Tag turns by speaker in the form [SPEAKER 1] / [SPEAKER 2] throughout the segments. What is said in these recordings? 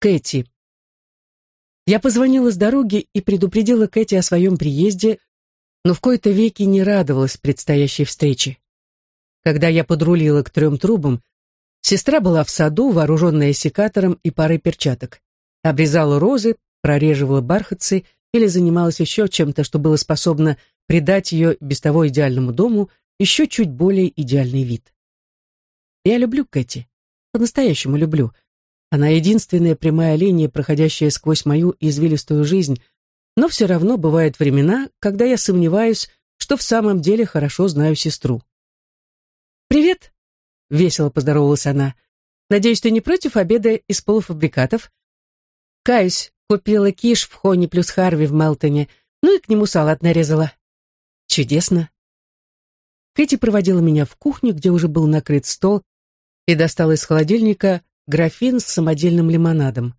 [SPEAKER 1] Кэти. Я позвонила с дороги и предупредила Кэти о своем приезде, но в кои-то веки не радовалась предстоящей встрече. Когда я подрулила к трем трубам, сестра была в саду, вооруженная секатором и парой перчаток. Обрезала розы, прореживала бархатцы или занималась еще чем-то, что было способно придать ее без того идеальному дому еще чуть более идеальный вид. Я люблю Кэти. По-настоящему люблю. Она единственная прямая линия, проходящая сквозь мою извилистую жизнь, но все равно бывают времена, когда я сомневаюсь, что в самом деле хорошо знаю сестру. «Привет!» — весело поздоровалась она. «Надеюсь, ты не против обеда из полуфабрикатов?» «Каюсь, купила киш в Хоне плюс Харви в Мелтоне, ну и к нему салат нарезала». «Чудесно!» Кэти проводила меня в кухню, где уже был накрыт стол, и достала из холодильника графин с самодельным лимонадом.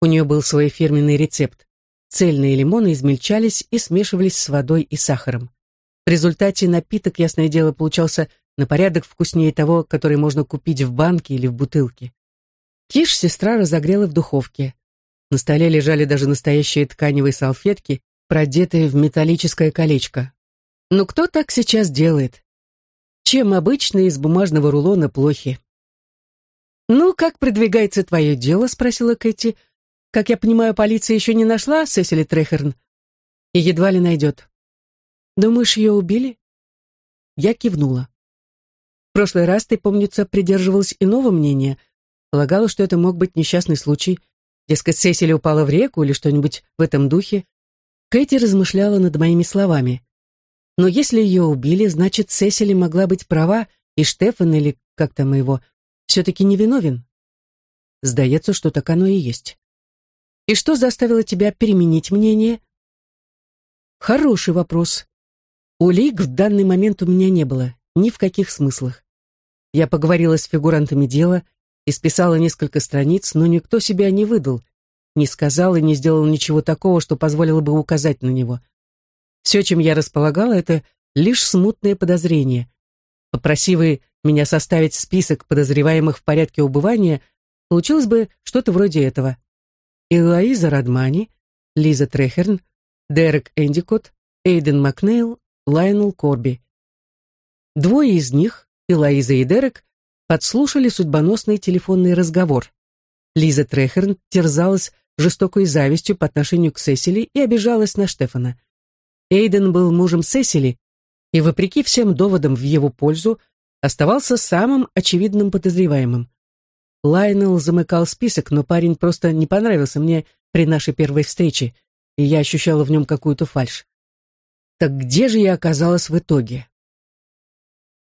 [SPEAKER 1] У нее был свой фирменный рецепт. Цельные лимоны измельчались и смешивались с водой и сахаром. В результате напиток, ясное дело, получался на порядок вкуснее того, который можно купить в банке или в бутылке. Киш сестра разогрела в духовке. На столе лежали даже настоящие тканевые салфетки, продетые в металлическое колечко. Но кто так сейчас делает? Чем обычно из бумажного рулона плохи? «Ну, как продвигается твое дело?» — спросила Кэти. «Как я понимаю, полиция еще не нашла Сесили Трехерн?» «И едва ли найдет». «Думаешь, ее убили?» Я кивнула. В прошлый раз ты, помнится, придерживалась иного мнения. Полагала, что это мог быть несчастный случай. Дескать, Сесили упала в реку или что-нибудь в этом духе. Кэти размышляла над моими словами. Но если ее убили, значит, Сесили могла быть права, и Штефан, или как там его, все-таки невиновен. Сдается, что так оно и есть. И что заставило тебя переменить мнение? Хороший вопрос. Улик в данный момент у меня не было, ни в каких смыслах. Я поговорила с фигурантами дела, и списала несколько страниц, но никто себя не выдал, не сказал и не сделал ничего такого, что позволило бы указать на него. Все, чем я располагала, это лишь смутные подозрения. Попроси вы меня составить список подозреваемых в порядке убывания, получилось бы что-то вроде этого. Элоиза Радмани, Лиза Трехерн, Дерек Эндикот, Эйден Макнейл, Лайнел Корби. Двое из них, Элоиза и Дерек, подслушали судьбоносный телефонный разговор. Лиза Трехерн терзалась жестокой завистью по отношению к Сесили и обижалась на Штефана. Эйден был мужем Сесили, и, вопреки всем доводам в его пользу, оставался самым очевидным подозреваемым. Лайнел замыкал список, но парень просто не понравился мне при нашей первой встрече, и я ощущала в нем какую-то фальшь. Так где же я оказалась в итоге?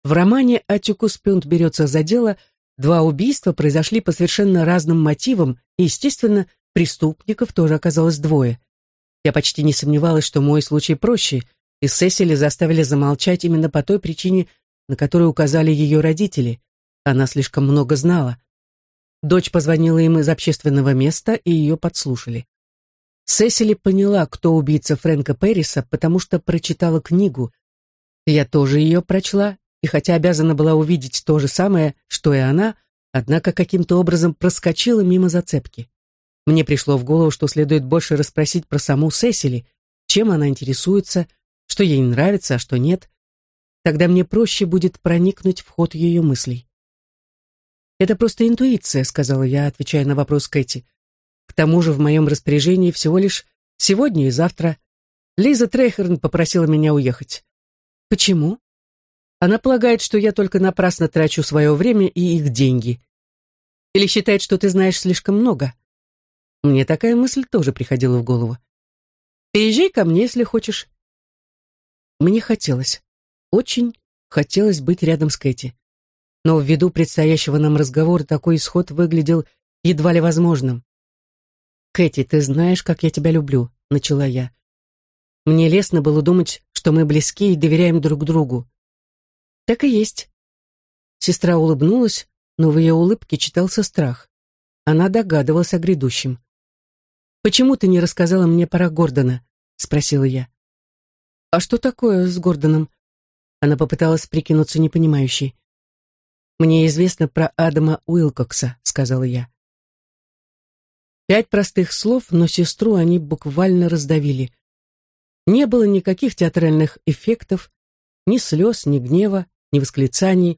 [SPEAKER 1] В романе «Атикус Пюнт берется за дело» два убийства произошли по совершенно разным мотивам, и, естественно, преступников тоже оказалось двое. Я почти не сомневалась, что мой случай проще, и Сесили заставили замолчать именно по той причине, на которую указали ее родители. Она слишком много знала. Дочь позвонила им из общественного места, и ее подслушали. Сесили поняла, кто убийца Фрэнка Перриса, потому что прочитала книгу. Я тоже ее прочла, и хотя обязана была увидеть то же самое, что и она, однако каким-то образом проскочила мимо зацепки. Мне пришло в голову, что следует больше расспросить про саму Сесили, чем она интересуется, что ей нравится, а что нет. Тогда мне проще будет проникнуть в ход ее мыслей. «Это просто интуиция», — сказала я, отвечая на вопрос Кэти. «К тому же в моем распоряжении всего лишь сегодня и завтра. Лиза Трейхерн попросила меня уехать». «Почему?» Она полагает, что я только напрасно трачу свое время и их деньги. Или считает, что ты знаешь слишком много. Мне такая мысль тоже приходила в голову. Приезжай ко мне, если хочешь. Мне хотелось, очень хотелось быть рядом с Кэти. Но ввиду предстоящего нам разговора такой исход выглядел едва ли возможным. «Кэти, ты знаешь, как я тебя люблю», — начала я. Мне лестно было думать, что мы близки и доверяем друг другу. Так и есть. Сестра улыбнулась, но в ее улыбке читался страх. Она догадывалась о грядущем. «Почему ты не рассказала мне про Гордона?» — спросила я. «А что такое с Гордоном?» Она попыталась прикинуться непонимающей. «Мне известно про Адама Уилкокса», — сказала я. Пять простых слов, но сестру они буквально раздавили. Не было никаких театральных эффектов, ни слез, ни гнева, ни восклицаний.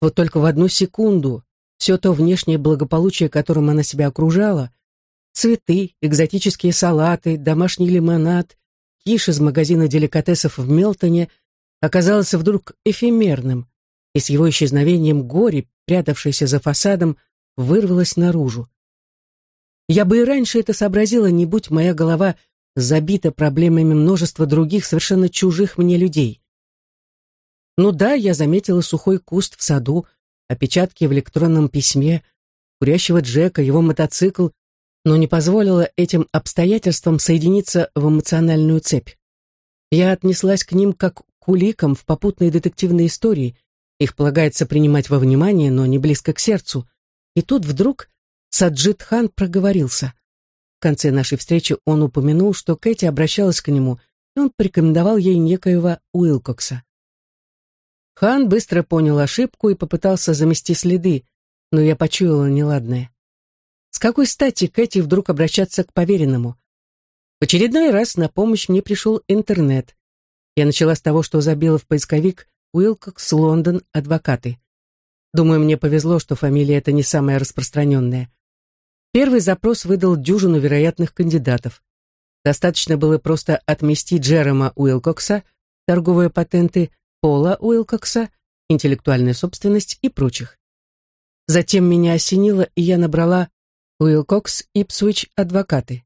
[SPEAKER 1] Вот только в одну секунду все то внешнее благополучие, которым она себя окружала, цветы, экзотические салаты, домашний лимонад, киш из магазина деликатесов в Мелтоне, оказалось вдруг эфемерным, и с его исчезновением горе, прятавшееся за фасадом, вырвалось наружу. Я бы и раньше это сообразила, не будь моя голова забита проблемами множества других совершенно чужих мне людей. Ну да, я заметила сухой куст в саду, опечатки в электронном письме, курящего Джека, его мотоцикл, но не позволила этим обстоятельствам соединиться в эмоциональную цепь. Я отнеслась к ним как к уликам в попутной детективной истории, их полагается принимать во внимание, но не близко к сердцу. И тут вдруг Саджид Хан проговорился. В конце нашей встречи он упомянул, что Кэти обращалась к нему, и он порекомендовал ей некоего Уилкокса. Хан быстро понял ошибку и попытался замести следы, но я почуяла неладное. С какой стати Кэти вдруг обращаться к поверенному? В очередной раз на помощь мне пришел интернет. Я начала с того, что забила в поисковик Уилкокс, Лондон, адвокаты. Думаю, мне повезло, что фамилия эта не самая распространенная. Первый запрос выдал дюжину вероятных кандидатов. Достаточно было просто отмести Джерома Уилкокса, торговые патенты, Пола Уилкокса, интеллектуальная собственность и прочих. Затем меня осенило, и я набрала Уилкокс Ипсвич адвокаты.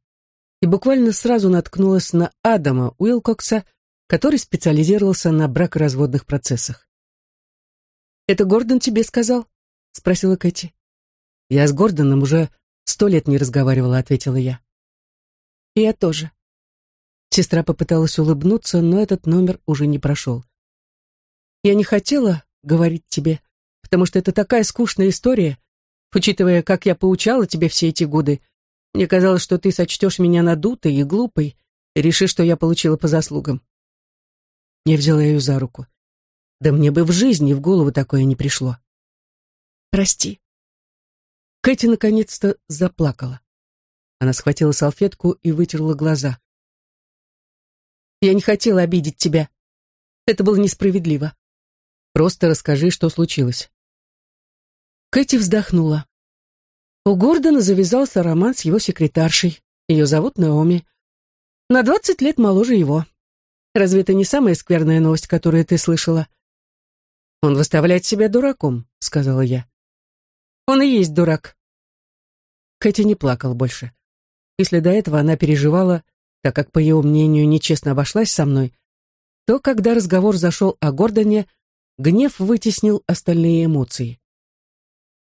[SPEAKER 1] И буквально сразу наткнулась на Адама Уилкокса, который специализировался на бракоразводных процессах. «Это Гордон тебе сказал?» — спросила Кэти. «Я с Гордоном уже Сто лет не разговаривала, ответила я. И я тоже. Сестра попыталась улыбнуться, но этот номер уже не прошел. Я не хотела говорить тебе, потому что это такая скучная история, учитывая, как я поучала тебе все эти годы. Мне казалось, что ты сочтешь меня надутой и глупой и решишь, что я получила по заслугам. Я взяла ее за руку. Да мне бы в жизни в голову такое не пришло. Прости. Кэти наконец-то заплакала. Она схватила салфетку и вытерла глаза. «Я не хотела обидеть тебя. Это было несправедливо. Просто расскажи, что случилось». Кэти вздохнула. У Гордона завязался роман с его секретаршей. Ее зовут Наоми. На двадцать лет моложе его. Разве это не самая скверная новость, которую ты слышала? Он выставляет себя дураком, сказала я. Он и есть дурак. Кэти не плакала больше. Если до этого она переживала, так как, по ее мнению, нечестно обошлась со мной, то, когда разговор зашел о Гордоне, гнев вытеснил остальные эмоции.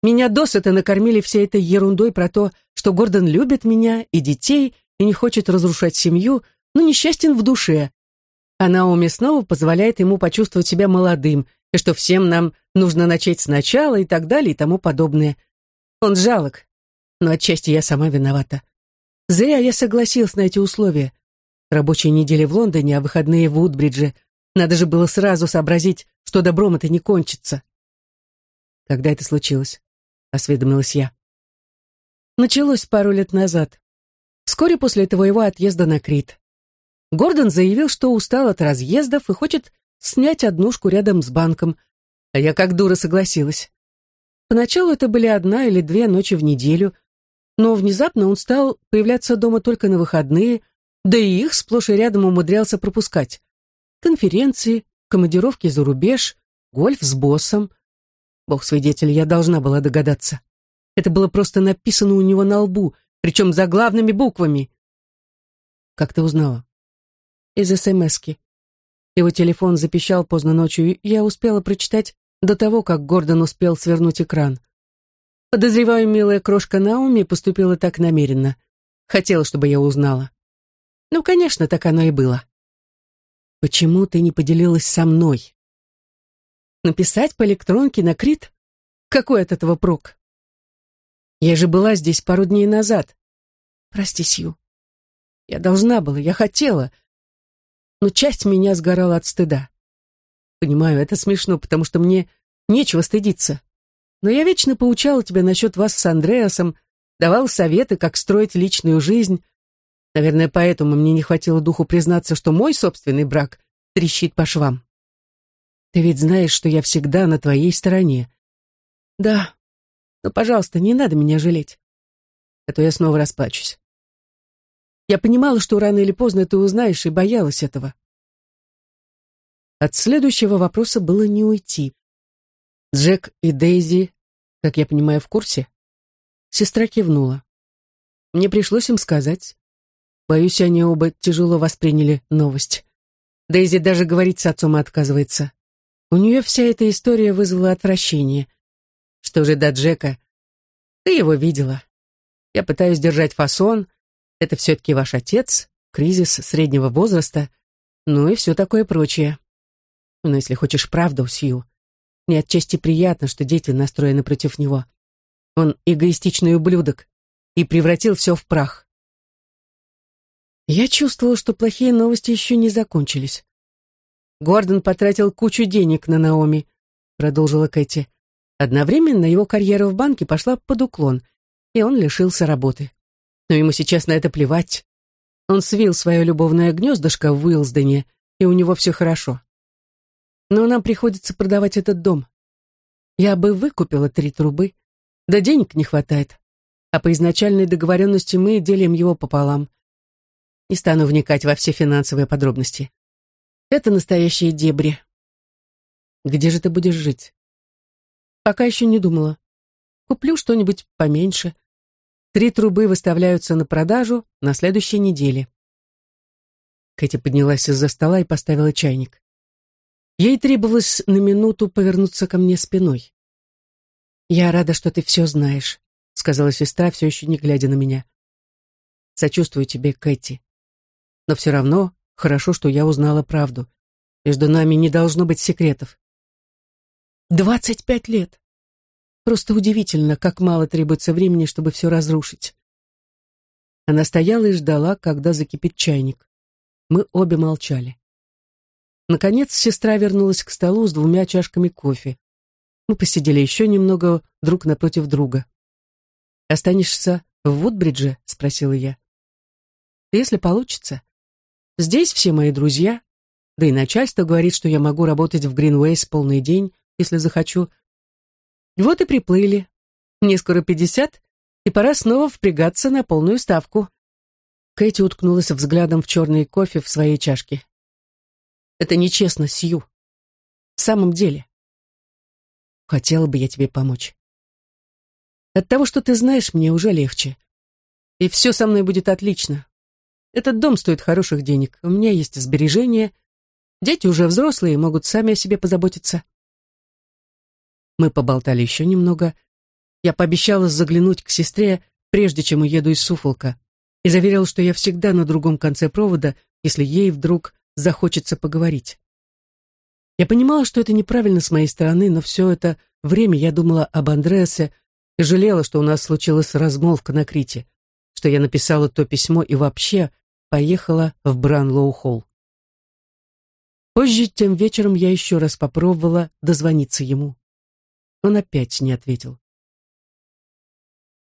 [SPEAKER 1] Меня досыта накормили всей этой ерундой про то, что Гордон любит меня и детей, и не хочет разрушать семью, но несчастен в душе. А Наоми снова позволяет ему почувствовать себя молодым, и что всем нам нужно начать сначала и так далее и тому подобное. Он жалок, но отчасти я сама виновата. Зря я согласилась на эти условия. Рабочие недели в Лондоне, а выходные в Удбридже. Надо же было сразу сообразить, что добром это не кончится. Когда это случилось? Осведомилась я. Началось пару лет назад. Вскоре после твоего отъезда на Крит. Гордон заявил, что устал от разъездов и хочет снять однушку рядом с банком, а я как дура согласилась. Поначалу это были одна или две ночи в неделю, но внезапно он стал появляться дома только на выходные, да и их сплошь и рядом умудрялся пропускать. Конференции, командировки за рубеж, гольф с боссом. Бог свидетель, я должна была догадаться. Это было просто написано у него на лбу, причем заглавными буквами. Как ты узнала? Из СМСки. Его телефон запищал поздно ночью, и я успела прочитать до того, как Гордон успел свернуть экран. Подозреваю, милая крошка Науми поступила так намеренно. Хотела, чтобы я узнала. Ну, конечно, так оно и было. Почему ты не поделилась со мной? Написать по электронке на Крит? Какой от этого прок? Я же была здесь пару дней назад. Прости, Сью. Я должна была, я хотела, но часть меня сгорала от стыда. Понимаю, это смешно, потому что мне нечего стыдиться. Но я вечно поучала тебя насчет вас с Андреасом, давал советы, как строить личную жизнь. Наверное, поэтому мне не хватило духу признаться, что мой собственный брак трещит по швам. Ты ведь знаешь, что я всегда на твоей стороне. Да, но, пожалуйста, не надо меня жалеть. А то я снова расплачусь. Я понимала, что рано или поздно ты узнаешь, и боялась этого. От следующего вопроса было не уйти. Джек и Дейзи, как я понимаю, в курсе? Сестра кивнула. Мне пришлось им сказать. Боюсь, они оба тяжело восприняли новость. Дейзи даже говорить с отцом отказывается. У нее вся эта история вызвала отвращение. Что же до Джека? Ты его видела. Я пытаюсь держать фасон. Это все-таки ваш отец, кризис среднего возраста, ну и все такое прочее. Но если хочешь правду, Сью, мне отчасти приятно, что дети настроены против него. Он эгоистичный ублюдок и превратил все в прах. Я чувствовала, что плохие новости еще не закончились. Гордон потратил кучу денег на Наоми, продолжила Кэти. Одновременно его карьера в банке пошла под уклон, и он лишился работы. Но ему сейчас на это плевать. Он свил свое любовное гнездышко в Уилсдене, и у него все хорошо но нам приходится продавать этот дом. Я бы выкупила три трубы, да денег не хватает. А по изначальной договоренности мы делим его пополам. Не стану вникать во все финансовые подробности. Это настоящие дебри. Где же ты будешь жить? Пока еще не думала. Куплю что-нибудь поменьше. Три трубы выставляются на продажу на следующей неделе. Кэти поднялась из-за стола и поставила чайник. Ей требовалось на минуту повернуться ко мне спиной. «Я рада, что ты все знаешь», — сказала сестра, все еще не глядя на меня. «Сочувствую тебе, Кэти. Но все равно хорошо, что я узнала правду. Между нами не должно быть секретов». «Двадцать пять лет! Просто удивительно, как мало требуется времени, чтобы все разрушить». Она стояла и ждала, когда закипит чайник. Мы обе молчали. Наконец сестра вернулась к столу с двумя чашками кофе. Мы посидели еще немного друг напротив друга. «Останешься в Вудбридже?» — спросила я. «Если получится. Здесь все мои друзья, да и начальство говорит, что я могу работать в Гринвейс полный день, если захочу. Вот и приплыли. Мне скоро пятьдесят, и пора снова впрягаться на полную ставку». Кэти уткнулась взглядом в черный кофе в своей чашке. Это нечестно, Сью. В самом деле. Хотела бы я тебе помочь. От того, что ты знаешь, мне уже легче. И все со мной будет отлично. Этот дом стоит хороших денег. У меня есть сбережения. Дети уже взрослые, могут сами о себе позаботиться. Мы поболтали еще немного. Я пообещала заглянуть к сестре, прежде чем уеду из Суфолка, и заверил, что я всегда на другом конце провода, если ей вдруг захочется поговорить. Я понимала, что это неправильно с моей стороны, но все это время я думала об Андреасе и жалела, что у нас случилась размолвка на Крите, что я написала то письмо и вообще поехала в Бранлоу-холл. Позже, тем вечером, я еще раз попробовала дозвониться ему. Он опять не ответил.